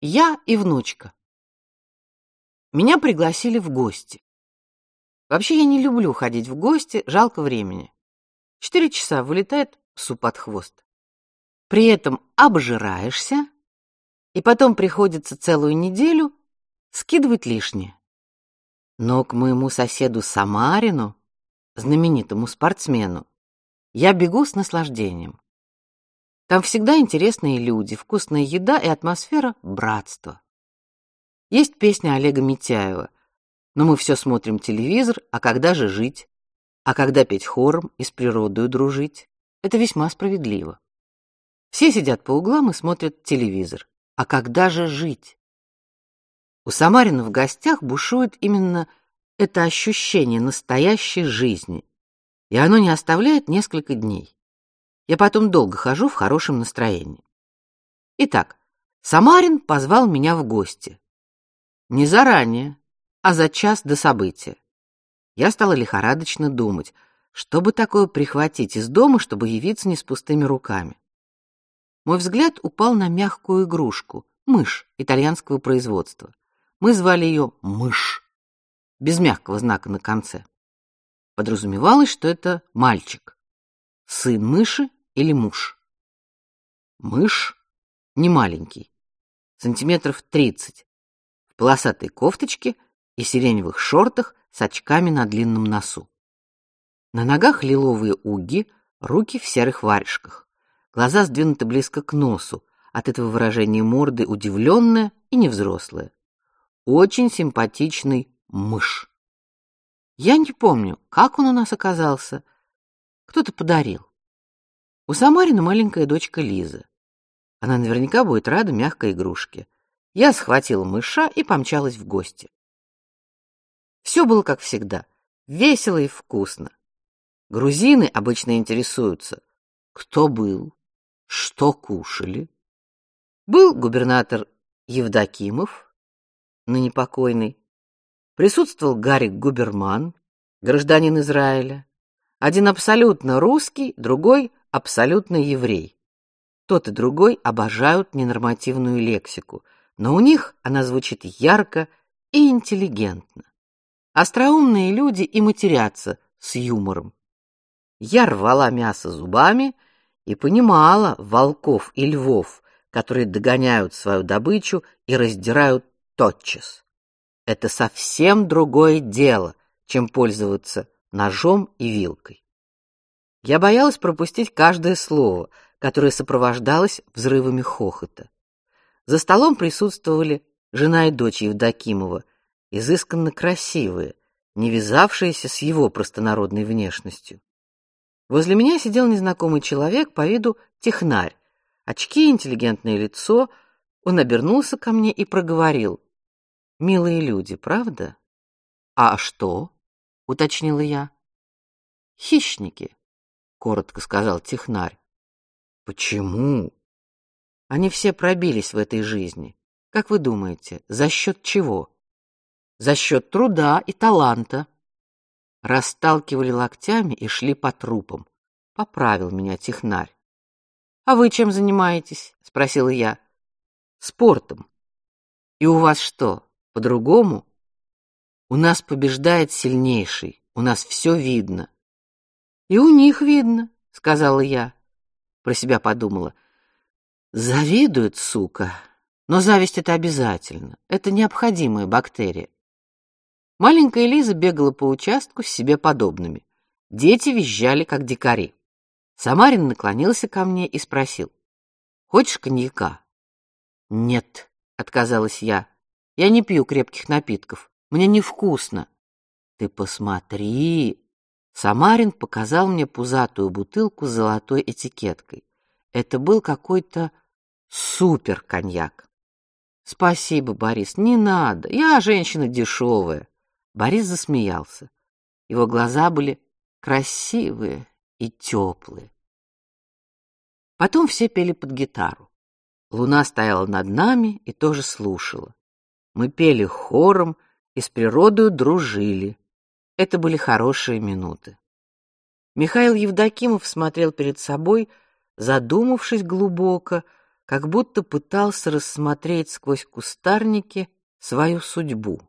Я и внучка. Меня пригласили в гости. Вообще я не люблю ходить в гости, жалко времени. Четыре часа вылетает псу под хвост. При этом обжираешься, и потом приходится целую неделю скидывать лишнее. Но к моему соседу Самарину, знаменитому спортсмену, я бегу с наслаждением. Там всегда интересные люди, вкусная еда и атмосфера братства. Есть песня Олега Митяева. Но мы все смотрим телевизор, а когда же жить? А когда петь хором и с природой дружить? Это весьма справедливо. Все сидят по углам и смотрят телевизор. А когда же жить? У Самарина в гостях бушует именно это ощущение настоящей жизни, и оно не оставляет несколько дней. Я потом долго хожу в хорошем настроении. Итак, Самарин позвал меня в гости. Не заранее, а за час до события. Я стала лихорадочно думать, что бы такое прихватить из дома, чтобы явиться не с пустыми руками. Мой взгляд упал на мягкую игрушку, мышь итальянского производства. Мы звали ее мышь, без мягкого знака на конце. Подразумевалось, что это мальчик, сын мыши или муж. Мышь не маленький, сантиметров тридцать, в полосатой кофточке и сиреневых шортах с очками на длинном носу. На ногах лиловые уги, руки в серых варежках. Глаза сдвинуты близко к носу, от этого выражение морды удивленное и невзрослое. Очень симпатичный мышь. Я не помню, как он у нас оказался. Кто-то подарил. У Самарина маленькая дочка Лиза. Она наверняка будет рада мягкой игрушке. Я схватила мыша и помчалась в гости. Все было как всегда, весело и вкусно. Грузины обычно интересуются, кто был, что кушали. Был губернатор Евдокимов, ныне покойный. Присутствовал Гарик Губерман, гражданин Израиля. Один абсолютно русский, другой абсолютно еврей. Тот и другой обожают ненормативную лексику, но у них она звучит ярко и интеллигентно. Остроумные люди и матерятся с юмором. Я рвала мясо зубами и понимала волков и львов, которые догоняют свою добычу и раздирают тотчас. Это совсем другое дело, чем пользоваться ножом и вилкой. Я боялась пропустить каждое слово, которое сопровождалось взрывами хохота. За столом присутствовали жена и дочь Евдокимова, изысканно красивые, не вязавшиеся с его простонародной внешностью. Возле меня сидел незнакомый человек по виду технарь. Очки, интеллигентное лицо. Он обернулся ко мне и проговорил: "Милые люди, правда?" "А что?" уточнила я. "Хищники", коротко сказал технарь. Почему? Они все пробились в этой жизни. Как вы думаете, за счет чего? За счет труда и таланта. Расталкивали локтями и шли по трупам. Поправил меня технарь. А вы чем занимаетесь? спросила я. Спортом. И у вас что, по-другому? У нас побеждает сильнейший. У нас все видно. И у них видно, сказала я. Про себя подумала: завидует, сука. Но зависть это обязательно. Это необходимая бактерия. Маленькая Лиза бегала по участку с себе подобными. Дети визжали как дикари. Самарин наклонился ко мне и спросил: "Хочешь коньяка?" "Нет", отказалась я. "Я не пью крепких напитков. Мне невкусно". "Ты посмотри", Самарин показал мне пузатую бутылку с золотой этикеткой. Это был какой-то супер коньяк. Спасибо, Борис, не надо. Я женщина дешевая. Борис засмеялся. Его глаза были красивые и теплые. Потом все пели под гитару. Луна стояла над нами и тоже слушала. Мы пели хором и с природой дружили. Это были хорошие минуты. Михаил Евдокимов смотрел перед собой, задумавшись глубоко, как будто пытался рассмотреть сквозь кустарники свою судьбу.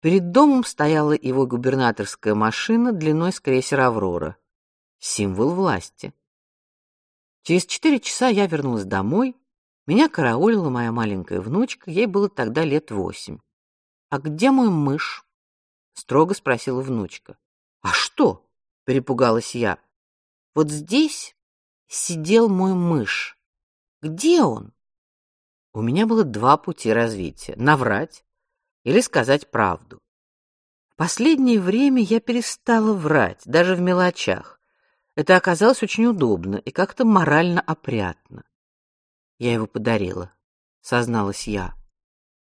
Перед домом стояла его губернаторская машина длиной с крейсер Аврора, символ власти. Через четыре часа я вернулась домой. Меня караулила моя маленькая внучка, ей было тогда лет восемь. А где мой мышь? Строго спросила внучка. А что? перепугалась я. Вот здесь сидел мой мышь. Где он? У меня было два пути развития: наврать или сказать правду. В последнее время я перестала врать, даже в мелочах. Это оказалось очень удобно и как-то морально опрятно. Я его подарила, созналась я.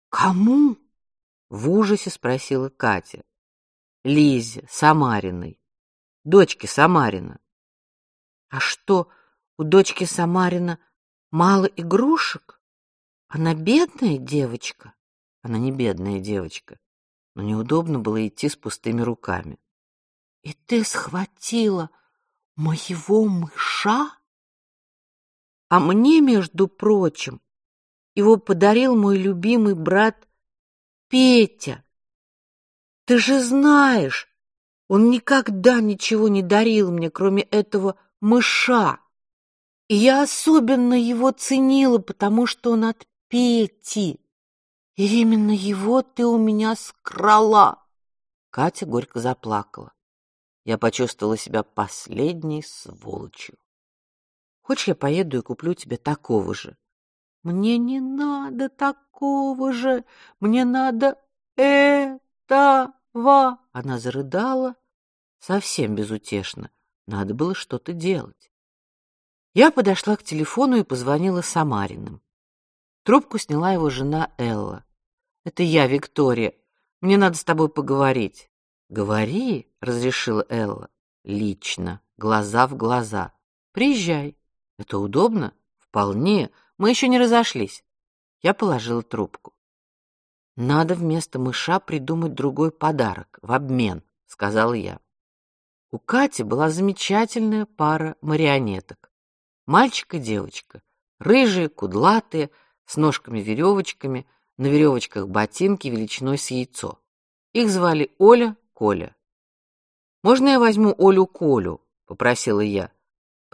Кому? В ужасе спросила Катя. Лизе Самариной, дочке Самарина. А что, у дочки Самарина мало игрушек? Она бедная девочка. Она не бедная девочка, но неудобно было идти с пустыми руками. И ты схватила моего мыша? А мне, между прочим, его подарил мой любимый брат Петя. Ты же знаешь, он никогда ничего не дарил мне, кроме этого мыша. И я особенно его ценила, потому что он от Пети. И именно его ты у меня скрала. Катя горько заплакала. Я почувствовала себя последней сволочью. Хочешь, я поеду и куплю тебе такого же? Мне не надо такого же. Мне надо этого. Она зарыдала совсем безутешно. Надо было что-то делать. Я подошла к телефону и позвонила Самариным. Трубку сняла его жена Элла. Это я, Виктория. Мне надо с тобой поговорить. Говори, разрешила Элла. Лично, глаза в глаза. Приезжай. Это удобно? Вполне. Мы еще не разошлись. Я положила трубку. Надо вместо мыша придумать другой подарок в обмен, сказала я. У Кати была замечательная пара марионеток. Мальчик и девочка, рыжие, кудлатые, с ножками-веревочками, на веревочках ботинки величиной с яйцо. Их звали Оля, Коля. Можно я возьму Олю Колю, попросила я.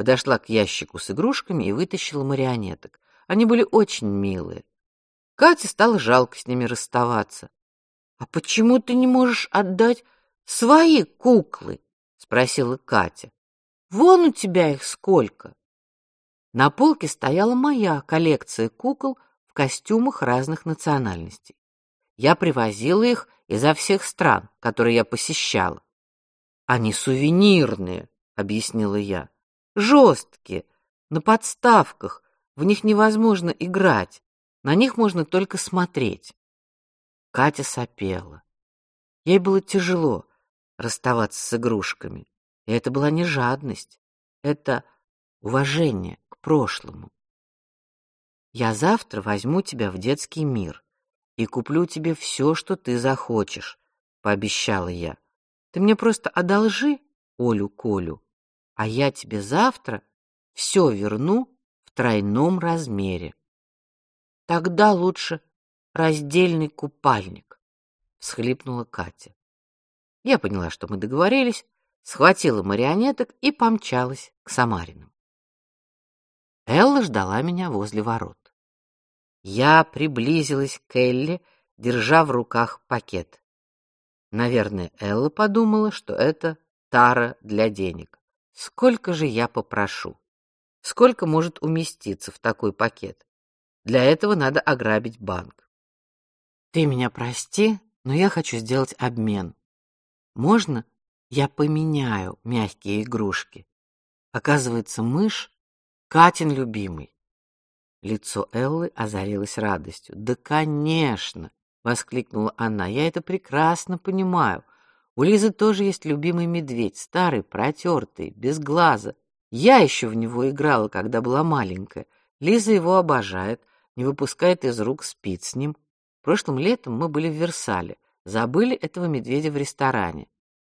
Подошла к ящику с игрушками и вытащила марионеток. Они были очень милые. Кате стало жалко с ними расставаться. А почему ты не можешь отдать свои куклы? спросила Катя. Вон у тебя их сколько. На полке стояла моя коллекция кукол в костюмах разных национальностей. Я привозила их изо всех стран, которые я посещала. Они сувенирные, объяснила я. Жесткие, на подставках, в них невозможно играть, на них можно только смотреть. Катя сопела. Ей было тяжело расставаться с игрушками, и это была не жадность, это уважение к прошлому. Я завтра возьму тебя в детский мир и куплю тебе все, что ты захочешь, пообещала я. Ты мне просто одолжи Олю Колю, а я тебе завтра все верну в тройном размере. Тогда лучше раздельный купальник, всхлипнула Катя. Я поняла, что мы договорились, схватила марионеток и помчалась к Самаринам. Элла ждала меня возле ворот. Я приблизилась к Элле, держа в руках пакет. Наверное, Элла подумала, что это тара для денег. Сколько же я попрошу? Сколько может уместиться в такой пакет? Для этого надо ограбить банк. Ты меня прости, но я хочу сделать обмен. Можно я поменяю мягкие игрушки? Оказывается, мышь Катин любимый. Лицо Эллы озарилось радостью. "Да, конечно", воскликнула она. "Я это прекрасно понимаю. У Лизы тоже есть любимый медведь, старый, протертый, без глаза. Я еще в него играла, когда была маленькая. Лиза его обожает, не выпускает из рук, спит с ним. Прошлым летом мы были в Версале, забыли этого медведя в ресторане.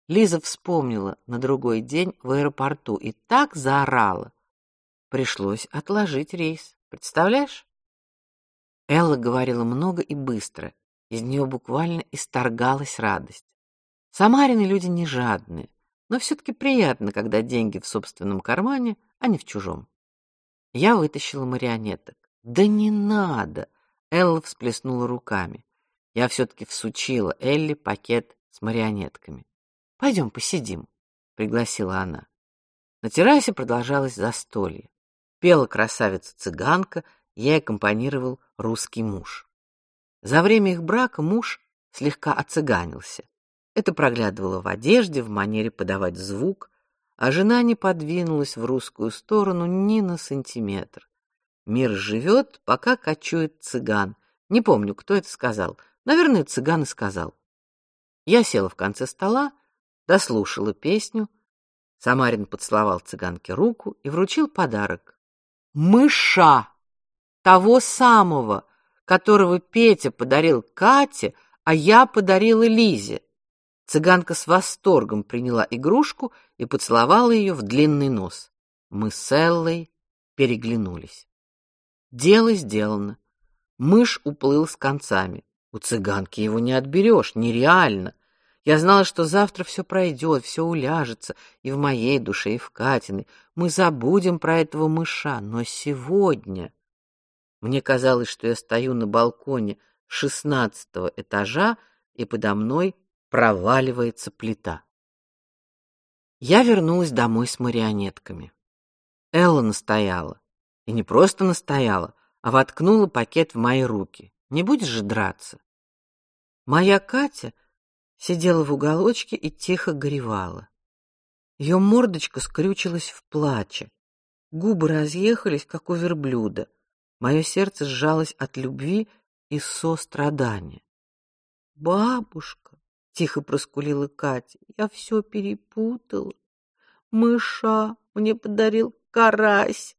Лиза вспомнила на другой день в аэропорту и так заорала. Пришлось отложить рейс. Представляешь? Элла говорила много и быстро. Из нее буквально исторгалась радость. Самарины люди не жадные, но все таки приятно, когда деньги в собственном кармане, а не в чужом. Я вытащила марионеток. Да не надо, Элла всплеснула руками. Я все таки всучила Элли пакет с марионетками. Пойдем посидим, пригласила она. На террасе продолжалось застолье. Пела красавица-цыганка, ей аккомпанировал русский муж. За время их брака муж слегка оцыганился. Это проглядывало в одежде, в манере подавать звук, а жена не подвинулась в русскую сторону ни на сантиметр. Мир живет, пока кочует цыган. Не помню, кто это сказал. Наверное, цыган и сказал. Я села в конце стола, дослушала песню. Самарин поцеловал цыганке руку и вручил подарок. Мыша! Того самого, которого Петя подарил Кате, а я подарила Лизе. Цыганка с восторгом приняла игрушку и поцеловала ее в длинный нос. Мы с Эллой переглянулись. Дело сделано. Мышь уплыл с концами. У цыганки его не отберешь, нереально. Я знала, что завтра все пройдет, все уляжется, и в моей душе, и в Катиной. Мы забудем про этого мыша, но сегодня... Мне казалось, что я стою на балконе шестнадцатого этажа, и подо мной проваливается плита. Я вернулась домой с марионетками. Элла настояла. И не просто настояла, а воткнула пакет в мои руки. Не будешь же драться. Моя Катя сидела в уголочке и тихо горевала. Ее мордочка скрючилась в плаче. Губы разъехались, как у верблюда. Мое сердце сжалось от любви и сострадания. Бабушка, тихо проскулила Катя. Я все перепутала. Мыша мне подарил карась,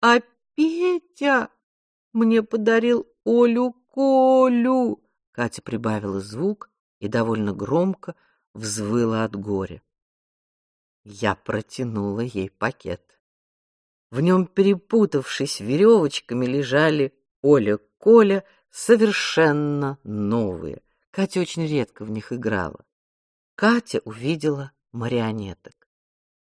а Петя мне подарил Олю Колю. Катя прибавила звук и довольно громко взвыла от горя. Я протянула ей пакет. В нем, перепутавшись веревочками, лежали Оля, Коля, совершенно новые. Катя очень редко в них играла. Катя увидела марионеток.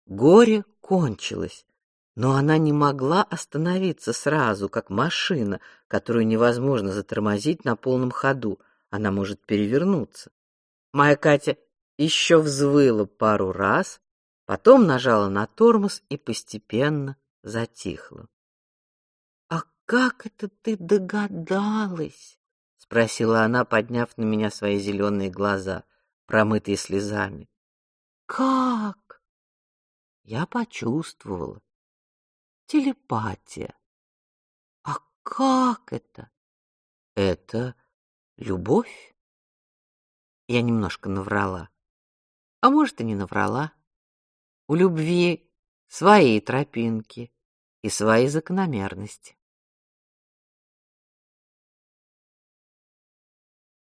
Горе кончилось, но она не могла остановиться сразу, как машина, которую невозможно затормозить на полном ходу. Она может перевернуться. Моя Катя еще взвыла пару раз, потом нажала на тормоз и постепенно затихла. А как это ты догадалась? Спросила она, подняв на меня свои зеленые глаза, промытые слезами. Как? Я почувствовала. Телепатия. А как это? Это любовь? Я немножко наврала. А может, и не наврала. У любви свои тропинки и свои закономерности.